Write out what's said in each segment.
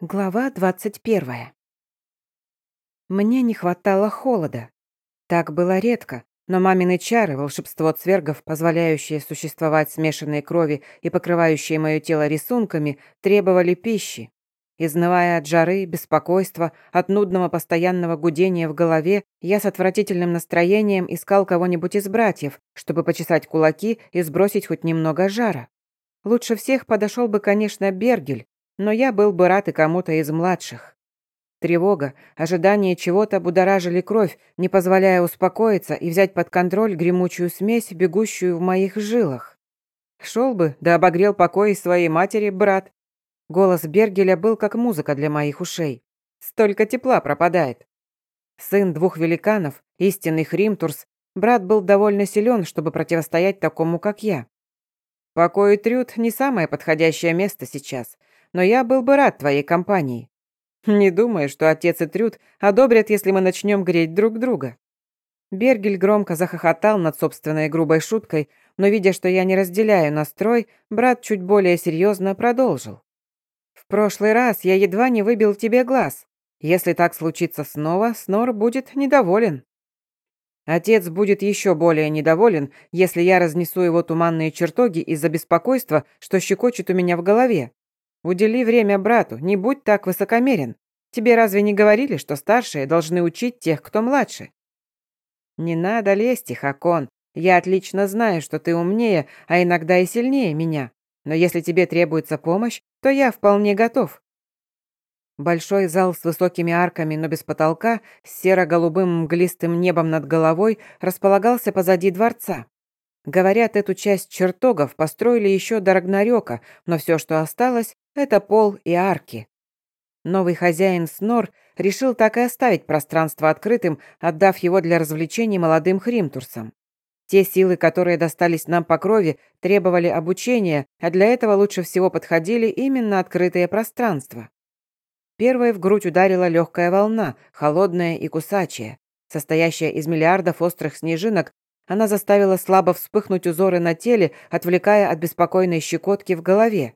Глава 21. Мне не хватало холода. Так было редко, но мамины чары, волшебство цвергов, позволяющее существовать смешанной крови и покрывающее мое тело рисунками, требовали пищи. Изнывая от жары, беспокойства, от нудного постоянного гудения в голове, я с отвратительным настроением искал кого-нибудь из братьев, чтобы почесать кулаки и сбросить хоть немного жара. Лучше всех подошел бы, конечно, Бергель, но я был бы рад и кому-то из младших. Тревога, ожидание чего-то будоражили кровь, не позволяя успокоиться и взять под контроль гремучую смесь, бегущую в моих жилах. Шел бы, да обогрел покой своей матери, брат. Голос Бергеля был как музыка для моих ушей. Столько тепла пропадает. Сын двух великанов, истинный Хримтурс, брат был довольно силен, чтобы противостоять такому, как я. Покой и трюд не самое подходящее место сейчас – но я был бы рад твоей компании. Не думаю, что отец и Трюд одобрят, если мы начнем греть друг друга». Бергель громко захохотал над собственной грубой шуткой, но, видя, что я не разделяю настрой, брат чуть более серьезно продолжил. «В прошлый раз я едва не выбил тебе глаз. Если так случится снова, Снор будет недоволен». Отец будет еще более недоволен, если я разнесу его туманные чертоги из-за беспокойства, что щекочет у меня в голове. Удели время брату, не будь так высокомерен. Тебе разве не говорили, что старшие должны учить тех, кто младше? Не надо лезть, Хакон. Я отлично знаю, что ты умнее, а иногда и сильнее меня. Но если тебе требуется помощь, то я вполне готов. Большой зал с высокими арками, но без потолка, с серо-голубым мглистым небом над головой, располагался позади дворца. Говорят, эту часть чертогов построили еще до Рагнарёка, но все, что осталось, это пол и арки. Новый хозяин Снор решил так и оставить пространство открытым, отдав его для развлечений молодым хримтурсам. Те силы, которые достались нам по крови, требовали обучения, а для этого лучше всего подходили именно открытые пространства. Первой в грудь ударила легкая волна, холодная и кусачая. Состоящая из миллиардов острых снежинок, она заставила слабо вспыхнуть узоры на теле, отвлекая от беспокойной щекотки в голове.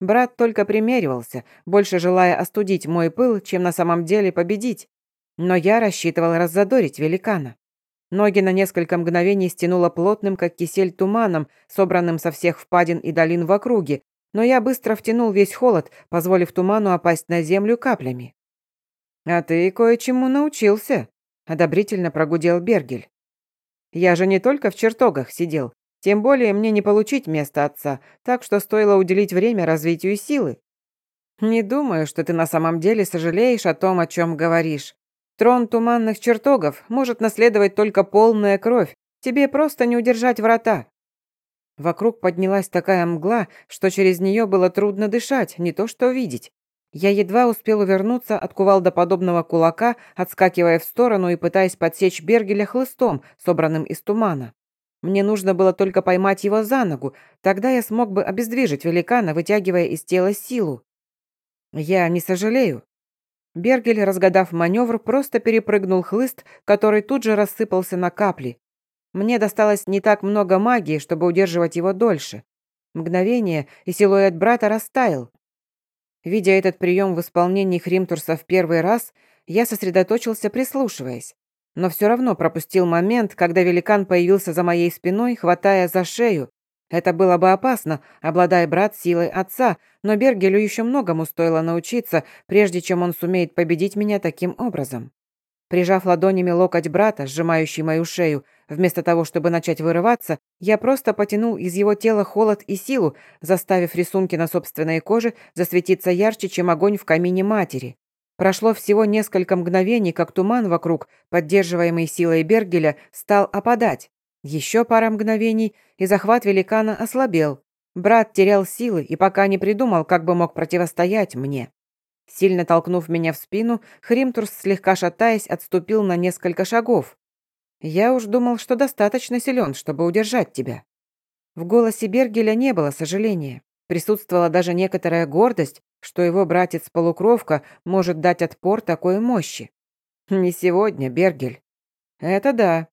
Брат только примеривался, больше желая остудить мой пыл, чем на самом деле победить. Но я рассчитывал раззадорить великана. Ноги на несколько мгновений стянуло плотным, как кисель, туманом, собранным со всех впадин и долин в округе, но я быстро втянул весь холод, позволив туману опасть на землю каплями. «А ты кое-чему научился», — одобрительно прогудел Бергель. «Я же не только в чертогах сидел, тем более мне не получить место отца, так что стоило уделить время развитию силы. Не думаю, что ты на самом деле сожалеешь о том, о чем говоришь. Трон туманных чертогов может наследовать только полная кровь. Тебе просто не удержать врата. Вокруг поднялась такая мгла, что через нее было трудно дышать, не то что видеть. Я едва успел увернуться от кувалдоподобного кулака, отскакивая в сторону и пытаясь подсечь Бергеля хлыстом, собранным из тумана. Мне нужно было только поймать его за ногу, тогда я смог бы обездвижить великана, вытягивая из тела силу. Я не сожалею. Бергель, разгадав маневр, просто перепрыгнул хлыст, который тут же рассыпался на капли. Мне досталось не так много магии, чтобы удерживать его дольше. Мгновение, и силуэт брата растаял. Видя этот прием в исполнении Хримтурса в первый раз, я сосредоточился, прислушиваясь но все равно пропустил момент, когда великан появился за моей спиной, хватая за шею. Это было бы опасно, обладая брат силой отца, но Бергелю еще многому стоило научиться, прежде чем он сумеет победить меня таким образом. Прижав ладонями локоть брата, сжимающий мою шею, вместо того, чтобы начать вырываться, я просто потянул из его тела холод и силу, заставив рисунки на собственной коже засветиться ярче, чем огонь в камине матери. Прошло всего несколько мгновений, как туман вокруг, поддерживаемый силой Бергеля, стал опадать. Еще пара мгновений, и захват великана ослабел. Брат терял силы и пока не придумал, как бы мог противостоять мне. Сильно толкнув меня в спину, Хримтурс, слегка шатаясь, отступил на несколько шагов. «Я уж думал, что достаточно силен, чтобы удержать тебя». В голосе Бергеля не было сожаления. Присутствовала даже некоторая гордость, что его братец-полукровка может дать отпор такой мощи. Не сегодня, Бергель. Это да.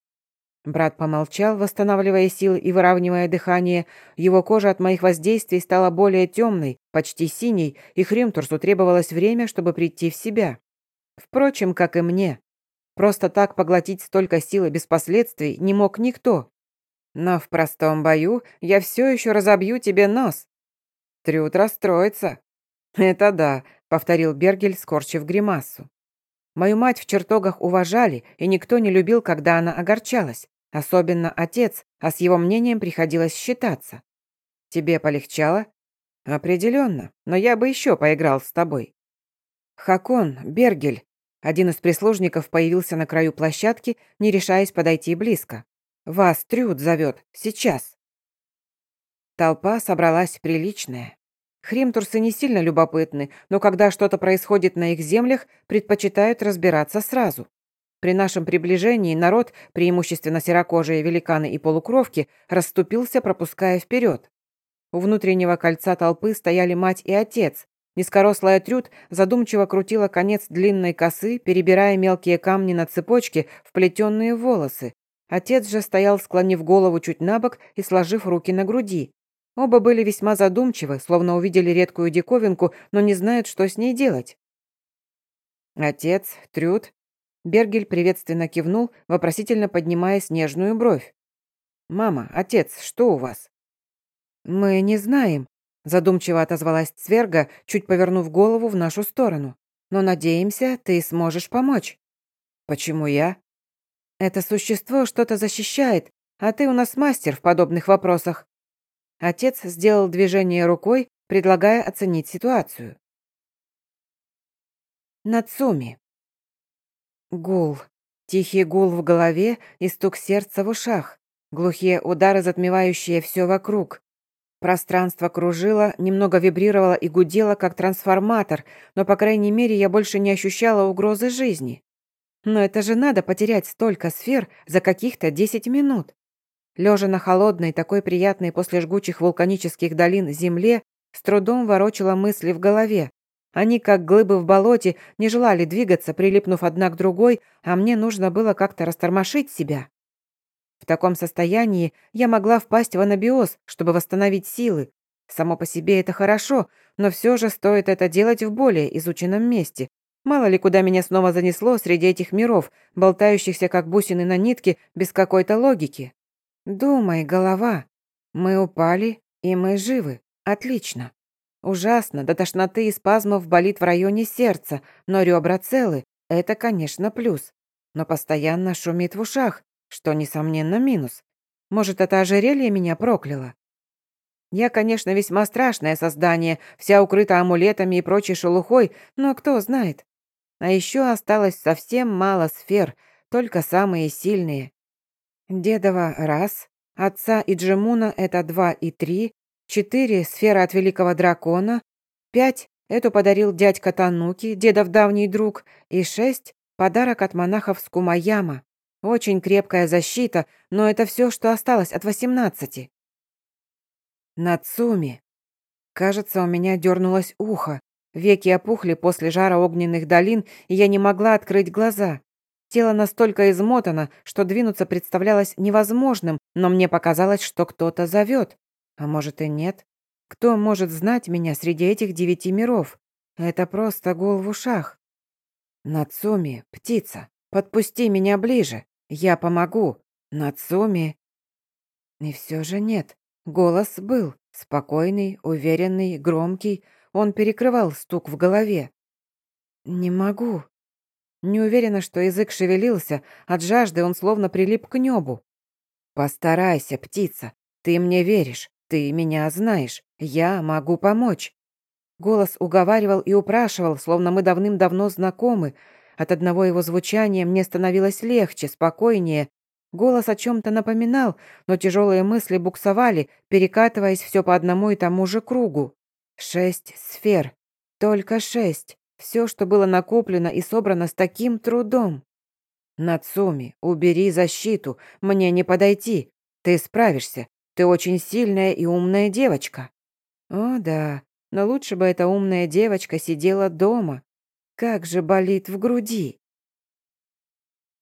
Брат помолчал, восстанавливая силы и выравнивая дыхание. Его кожа от моих воздействий стала более темной, почти синей, и Хримтурсу требовалось время, чтобы прийти в себя. Впрочем, как и мне. Просто так поглотить столько силы без последствий не мог никто. Но в простом бою я все еще разобью тебе нос. Трюд расстроится. Это да, повторил Бергель, скорчив гримасу. Мою мать в чертогах уважали, и никто не любил, когда она огорчалась. Особенно отец, а с его мнением приходилось считаться. Тебе полегчало? Определенно, но я бы еще поиграл с тобой. Хакон, Бергель. Один из прислужников появился на краю площадки, не решаясь подойти близко. Вас Трюд зовет. Сейчас. Толпа собралась приличная. Хримтурсы не сильно любопытны, но когда что-то происходит на их землях, предпочитают разбираться сразу. При нашем приближении народ, преимущественно серокожие великаны и полукровки, расступился, пропуская вперед. У внутреннего кольца толпы стояли мать и отец. Низкорослая Трюд задумчиво крутила конец длинной косы, перебирая мелкие камни на цепочке, вплетенные в волосы. Отец же стоял, склонив голову чуть на бок и сложив руки на груди. Оба были весьма задумчивы, словно увидели редкую диковинку, но не знают, что с ней делать. Отец, Трюд, Бергель приветственно кивнул, вопросительно поднимая снежную бровь. «Мама, отец, что у вас?» «Мы не знаем», – задумчиво отозвалась Цверга, чуть повернув голову в нашу сторону. «Но надеемся, ты сможешь помочь». «Почему я?» «Это существо что-то защищает, а ты у нас мастер в подобных вопросах». Отец сделал движение рукой, предлагая оценить ситуацию. Нацуми. Гул. Тихий гул в голове и стук сердца в ушах. Глухие удары, затмевающие все вокруг. Пространство кружило, немного вибрировало и гудело, как трансформатор, но, по крайней мере, я больше не ощущала угрозы жизни. Но это же надо потерять столько сфер за каких-то 10 минут. Лежа на холодной, такой приятной после жгучих вулканических долин земле, с трудом ворочала мысли в голове. Они, как глыбы в болоте, не желали двигаться, прилипнув одна к другой, а мне нужно было как-то растормошить себя. В таком состоянии я могла впасть в анабиоз, чтобы восстановить силы. Само по себе это хорошо, но все же стоит это делать в более изученном месте. Мало ли, куда меня снова занесло среди этих миров, болтающихся как бусины на нитке, без какой-то логики. Думай, голова. Мы упали, и мы живы. Отлично. Ужасно, до тошноты и спазмов болит в районе сердца, но ребра целы. Это, конечно, плюс. Но постоянно шумит в ушах, что, несомненно, минус. Может, это ожерелье меня прокляло? Я, конечно, весьма страшное создание, вся укрыта амулетами и прочей шелухой, но кто знает. А еще осталось совсем мало сфер, только самые сильные. Дедова — раз, отца и Джемуна — это два и три, Четыре – сфера от великого дракона. Пять – эту подарил дядька Тануки, дедов давний друг. И шесть – подарок от монахов с Кумаяма. Очень крепкая защита, но это все, что осталось от восемнадцати. Нацуми. Кажется, у меня дернулось ухо. Веки опухли после жара огненных долин, и я не могла открыть глаза. Тело настолько измотано, что двинуться представлялось невозможным, но мне показалось, что кто-то зовет. А может и нет? Кто может знать меня среди этих девяти миров? Это просто гул в ушах. Нацуми, птица, подпусти меня ближе. Я помогу. Нацуми. И все же нет. Голос был. Спокойный, уверенный, громкий. Он перекрывал стук в голове. «Не могу». Не уверена, что язык шевелился. От жажды он словно прилип к небу. «Постарайся, птица. Ты мне веришь. «Ты меня знаешь, я могу помочь». Голос уговаривал и упрашивал, словно мы давным-давно знакомы. От одного его звучания мне становилось легче, спокойнее. Голос о чем-то напоминал, но тяжелые мысли буксовали, перекатываясь все по одному и тому же кругу. Шесть сфер. Только шесть. Все, что было накоплено и собрано с таким трудом. Нацуми, убери защиту, мне не подойти. Ты справишься. Ты очень сильная и умная девочка». «О, да, но лучше бы эта умная девочка сидела дома. Как же болит в груди!»